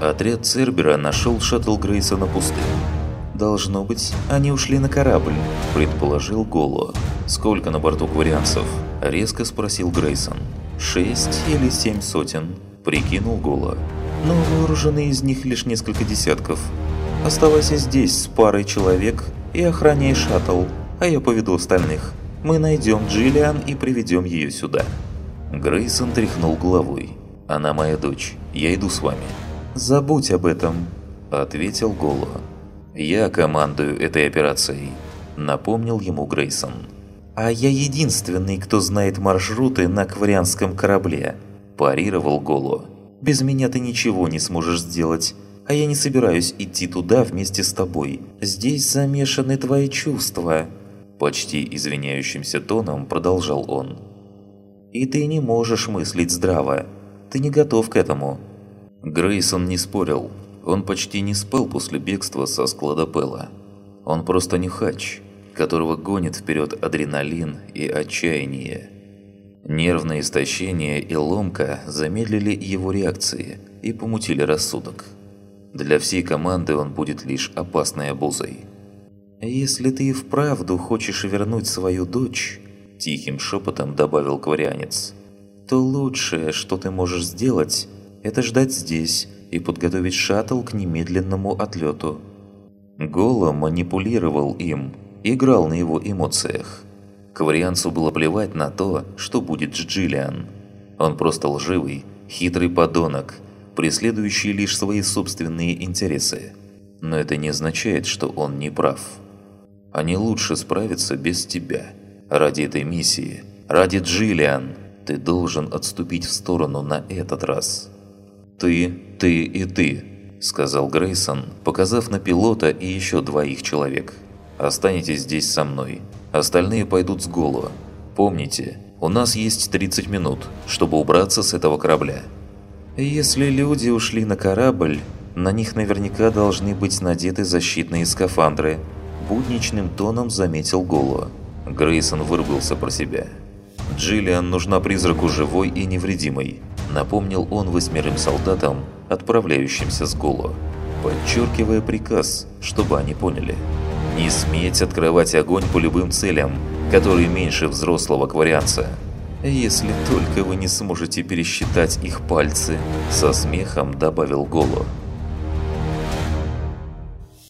Отряд Цербера нашел шаттл Грейсона пустым. «Должно быть, они ушли на корабль», – предположил Голо. «Сколько на борту кварианцев?» – резко спросил Грейсон. «Шесть или семь сотен», – прикинул Голо. «Но вооружены из них лишь несколько десятков. Оставайся здесь с парой человек и охраняй шаттл, а я поведу остальных. Мы найдем Джиллиан и приведем ее сюда». Грейсон тряхнул головой. «Она моя дочь. Я иду с вами». «Забудь об этом», – ответил Голо. «Я командую этой операцией», – напомнил ему Грейсон. «А я единственный, кто знает маршруты на кварианском корабле», – парировал Голо. «Без меня ты ничего не сможешь сделать, а я не собираюсь идти туда вместе с тобой. Здесь замешаны твои чувства», – почти извиняющимся тоном продолжал он. «И ты не можешь мыслить здраво. Ты не готов к этому». Грейсон не спорил, он почти не спал после бегства со склада Пэла. Он просто нюхач, которого гонит вперед адреналин и отчаяние. Нервное истощение и ломка замедлили его реакции и помутили рассудок. Для всей команды он будет лишь опасной обузой. «Если ты и вправду хочешь вернуть свою дочь», – тихим шепотом добавил кварианец, – «то лучшее, что ты можешь сделать, это ждать здесь, и подготовить шаттл к немедленному отлету. Голо манипулировал им, играл на его эмоциях. Кварианцу было плевать на то, что будет с Джиллиан. Он просто лживый, хитрый подонок, преследующий лишь свои собственные интересы. Но это не означает, что он не прав. Они лучше справятся без тебя. Ради этой миссии, ради Джиллиан, ты должен отступить в сторону на этот раз. «Ты, ты и ты», – сказал Грейсон, показав на пилота и еще двоих человек. «Останетесь здесь со мной. Остальные пойдут с Голо. Помните, у нас есть 30 минут, чтобы убраться с этого корабля». «Если люди ушли на корабль, на них наверняка должны быть надеты защитные скафандры», – будничным тоном заметил Голо. Грейсон вырвался про себя. «Джиллиан нужна призраку живой и невредимой напомнил он восьмерым солдатам, отправляющимся с Голо, подчеркивая приказ, чтобы они поняли. Не сметь открывать огонь по любым целям, которые меньше взрослого кварианца. «Если только вы не сможете пересчитать их пальцы», – со смехом добавил Голо.